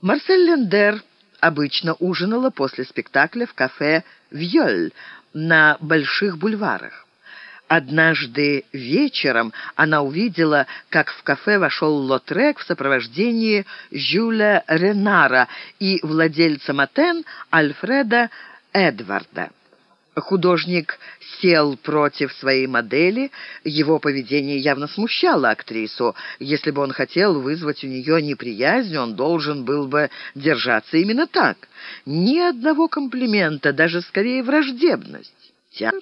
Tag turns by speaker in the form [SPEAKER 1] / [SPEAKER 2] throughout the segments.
[SPEAKER 1] Марсель Лендер обычно ужинала после спектакля в кафе «Вьёль» на Больших бульварах. Однажды вечером она увидела, как в кафе вошел Лотрек в сопровождении Жюля Ренара и владельца Матен Альфреда Эдварда. Художник сел против своей модели, его поведение явно смущало актрису. Если бы он хотел вызвать у нее неприязнь, он должен был бы держаться именно так. Ни одного комплимента, даже скорее враждебность. Театр?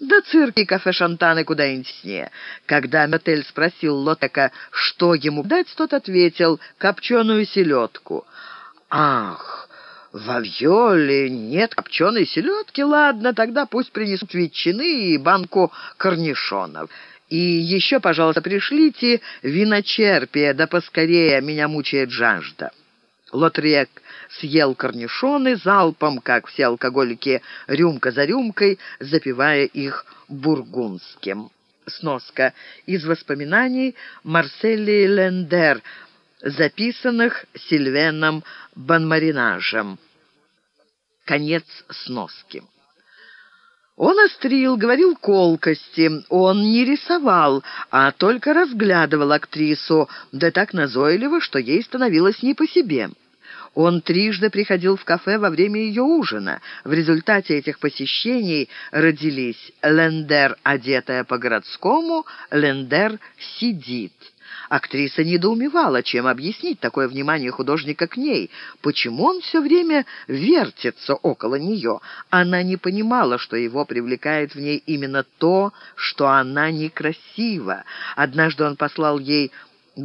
[SPEAKER 1] Да цирк и кафе Шантаны куда интереснее. Когда Метель спросил Лотека, что ему дать, тот ответил «копченую селедку». «Ах!» «В Вьоле нет копченой селедки? Ладно, тогда пусть принесут ветчины и банку корнишонов. И еще, пожалуйста, пришлите виночерпие, да поскорее, меня мучает жажда». Лотрек съел корнишоны залпом, как все алкоголики, рюмка за рюмкой, запивая их бургундским. Сноска. Из воспоминаний Марсели Лендер – записанных Сильвеном Банмаринажем. Конец сноски. Он острил, говорил колкости, он не рисовал, а только разглядывал актрису, да так назойливо, что ей становилось не по себе. Он трижды приходил в кафе во время ее ужина. В результате этих посещений родились «Лендер, одетая по-городскому», «Лендер сидит». Актриса недоумевала, чем объяснить такое внимание художника к ней. Почему он все время вертится около нее? Она не понимала, что его привлекает в ней именно то, что она некрасива. Однажды он послал ей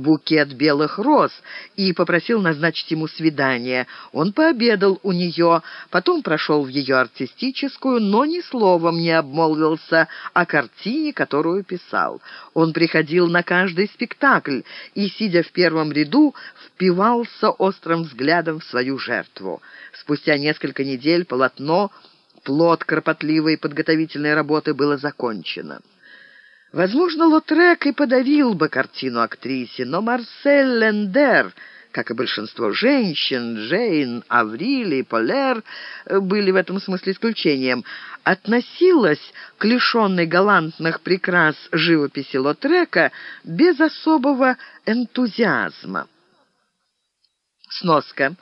[SPEAKER 1] букет белых роз и попросил назначить ему свидание. Он пообедал у нее, потом прошел в ее артистическую, но ни словом не обмолвился о картине, которую писал. Он приходил на каждый спектакль и, сидя в первом ряду, впивался острым взглядом в свою жертву. Спустя несколько недель полотно, плод кропотливой подготовительной работы было закончено. Возможно, Лотрек и подарил бы картину актрисе, но Марсель Лендер, как и большинство женщин, Джейн, Аврили, Полер, были в этом смысле исключением, относилась к лишенной галантных прикрас живописи Лотрека без особого энтузиазма. Сноска.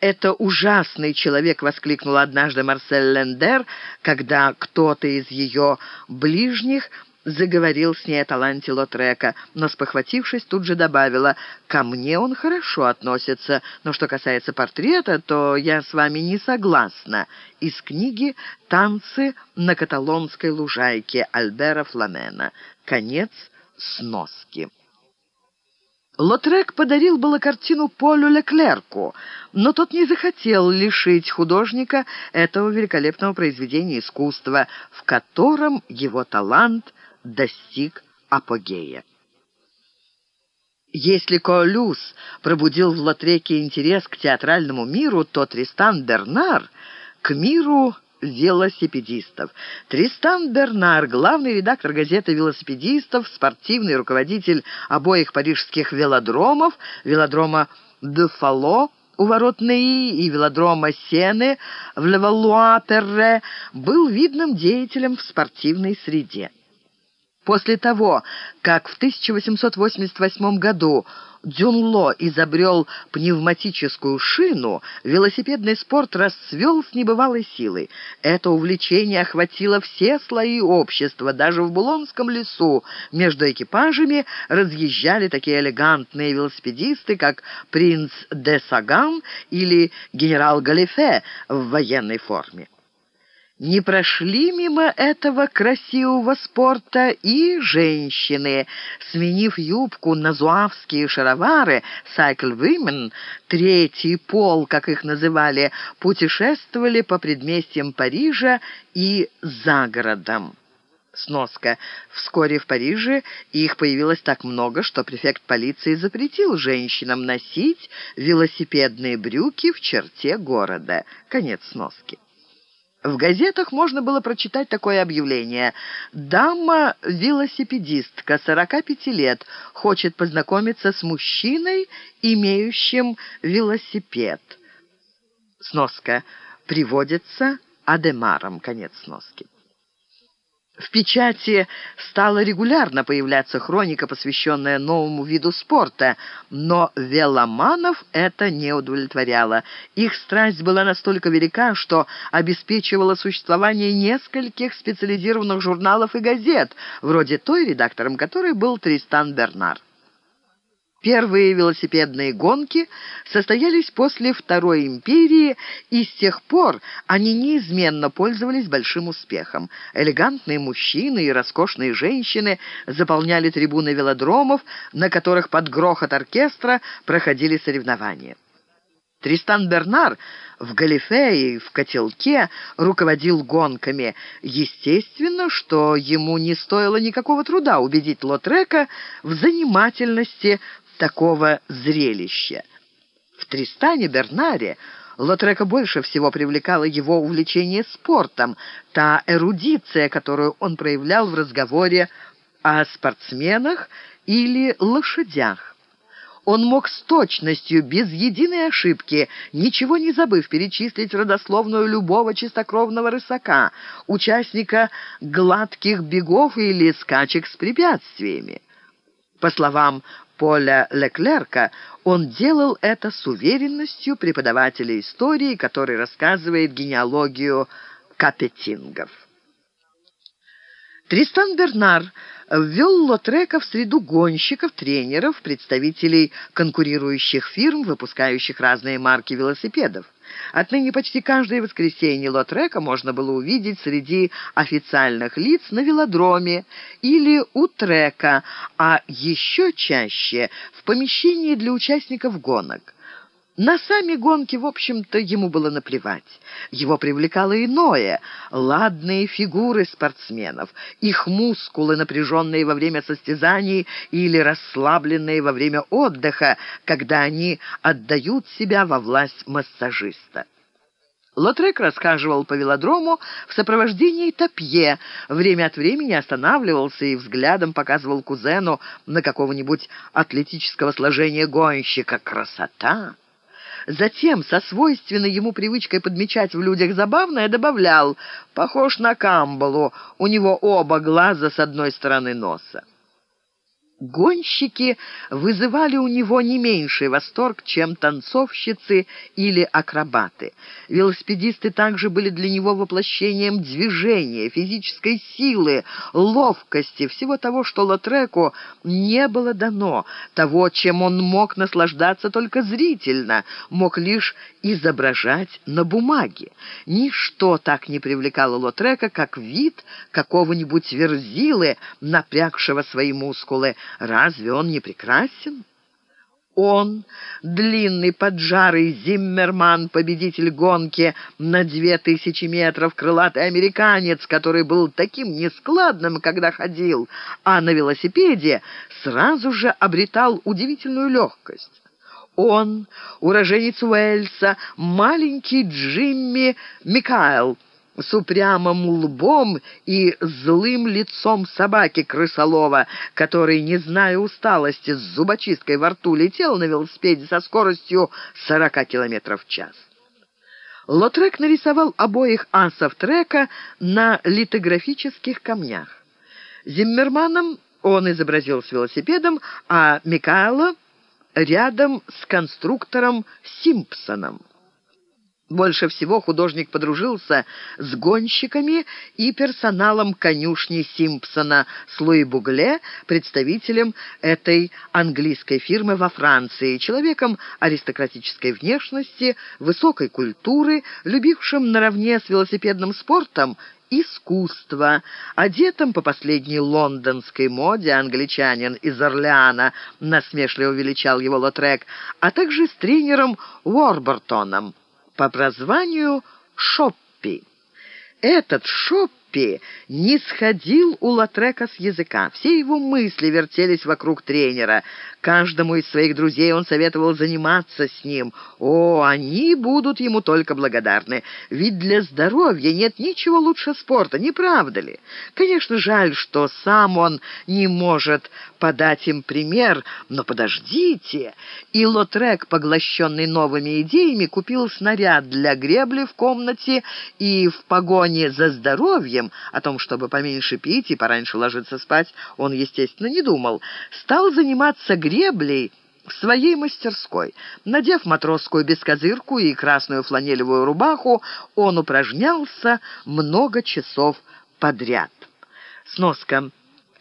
[SPEAKER 1] «Это ужасный человек!» — воскликнула однажды Марсель Лендер, когда кто-то из ее ближних заговорил с ней о таланте Лотрека, но, спохватившись, тут же добавила, «Ко мне он хорошо относится, но что касается портрета, то я с вами не согласна». Из книги «Танцы на каталонской лужайке» Альбера Фламена. Конец сноски. Лотрек подарил было картину Полю Леклерку, но тот не захотел лишить художника этого великолепного произведения искусства, в котором его талант – достиг апогея. Если Колюс пробудил в Латреке интерес к театральному миру, то Тристан Бернар — к миру велосипедистов. Тристан Бернар, главный редактор газеты велосипедистов, спортивный руководитель обоих парижских велодромов, велодрома «Де Фало», у ворот Неи и велодрома Сены в Левалуа-Перре, был видным деятелем в спортивной среде. После того, как в 1888 году Дюнло изобрел пневматическую шину, велосипедный спорт расцвел с небывалой силой. Это увлечение охватило все слои общества. Даже в Булонском лесу между экипажами разъезжали такие элегантные велосипедисты, как принц де Саган или генерал Галифе в военной форме. Не прошли мимо этого красивого спорта и женщины. Сменив юбку на зуавские шаровары, сайкл-вимен, третий пол, как их называли, путешествовали по предместьям Парижа и за городом. Сноска. Вскоре в Париже их появилось так много, что префект полиции запретил женщинам носить велосипедные брюки в черте города. Конец сноски. В газетах можно было прочитать такое объявление. «Дама-велосипедистка, 45 лет, хочет познакомиться с мужчиной, имеющим велосипед». Сноска. Приводится Адемаром. Конец сноски. В печати стала регулярно появляться хроника, посвященная новому виду спорта, но веломанов это не удовлетворяло. Их страсть была настолько велика, что обеспечивала существование нескольких специализированных журналов и газет, вроде той, редактором которой был Тристан Бернар. Первые велосипедные гонки состоялись после Второй империи, и с тех пор они неизменно пользовались большим успехом. Элегантные мужчины и роскошные женщины заполняли трибуны велодромов, на которых под грохот оркестра проходили соревнования. Тристан Бернар в галифе и в котелке руководил гонками. Естественно, что ему не стоило никакого труда убедить Лотрека в занимательности такого зрелища. В Тристане Бернаре Лотрека больше всего привлекало его увлечение спортом, та эрудиция, которую он проявлял в разговоре о спортсменах или лошадях. Он мог с точностью, без единой ошибки, ничего не забыв, перечислить родословную любого чистокровного рысака, участника гладких бегов или скачек с препятствиями. По словам Поля Леклерка, он делал это с уверенностью преподавателя истории, который рассказывает генеалогию капетингов. Тристан Бернар ввел Лотрека в среду гонщиков, тренеров, представителей конкурирующих фирм, выпускающих разные марки велосипедов. Отныне почти каждое воскресенье Лотрека можно было увидеть среди официальных лиц на велодроме или у трека, а еще чаще в помещении для участников гонок. На сами гонки, в общем-то, ему было наплевать. Его привлекало иное — ладные фигуры спортсменов, их мускулы, напряженные во время состязаний или расслабленные во время отдыха, когда они отдают себя во власть массажиста. Лотрек рассказывал по велодрому в сопровождении Топье, время от времени останавливался и взглядом показывал кузену на какого-нибудь атлетического сложения гонщика. Красота! Затем, со свойственной ему привычкой подмечать в людях забавное, добавлял «похож на Камбалу, у него оба глаза с одной стороны носа». Гонщики вызывали у него не меньший восторг, чем танцовщицы или акробаты. Велосипедисты также были для него воплощением движения, физической силы, ловкости, всего того, что Лотреку не было дано, того, чем он мог наслаждаться только зрительно, мог лишь изображать на бумаге. Ничто так не привлекало Лотрека, как вид какого-нибудь верзилы, напрягшего свои мускулы, Разве он не прекрасен? Он, длинный поджарый Зиммерман, победитель гонки на две тысячи метров, крылатый американец, который был таким нескладным, когда ходил, а на велосипеде сразу же обретал удивительную легкость. Он, уроженец Уэльса, маленький Джимми Микаэл, с упрямым лбом и злым лицом собаки крысолова, который, не зная усталости, с зубочисткой во рту летел на велосипеде со скоростью 40 км в час. Лотрек нарисовал обоих асов трека на литографических камнях. Зиммерманом он изобразил с велосипедом, а Микаэла рядом с конструктором Симпсоном. Больше всего художник подружился с гонщиками и персоналом конюшни Симпсона с Луи Бугле, представителем этой английской фирмы во Франции, человеком аристократической внешности, высокой культуры, любившим наравне с велосипедным спортом искусство, одетым по последней лондонской моде англичанин из Орлеана, насмешливо величал его Лотрек, а также с тренером Уорбертоном по прозванию Шоппи. Этот Шоппи Лоппи не сходил у Латрека с языка. Все его мысли вертелись вокруг тренера. Каждому из своих друзей он советовал заниматься с ним. О, они будут ему только благодарны. Ведь для здоровья нет ничего лучше спорта, не правда ли? Конечно, жаль, что сам он не может подать им пример, но подождите. И Лотрек, поглощенный новыми идеями, купил снаряд для гребли в комнате и в погоне за здоровьем, о том, чтобы поменьше пить и пораньше ложиться спать, он, естественно, не думал, стал заниматься греблей, в своей мастерской. Надев матросскую бескозырку и красную фланелевую рубаху, он упражнялся много часов подряд. Сноска.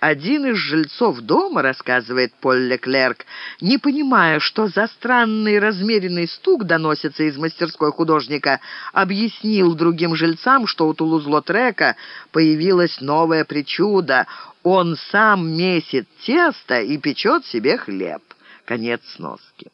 [SPEAKER 1] Один из жильцов дома, рассказывает Поль Леклерк, не понимая, что за странный размеренный стук доносится из мастерской художника, объяснил другим жильцам, что у Тулуз-Лотрека появилась новая причуда. Он сам месит тесто и печет себе хлеб. Конец сноски.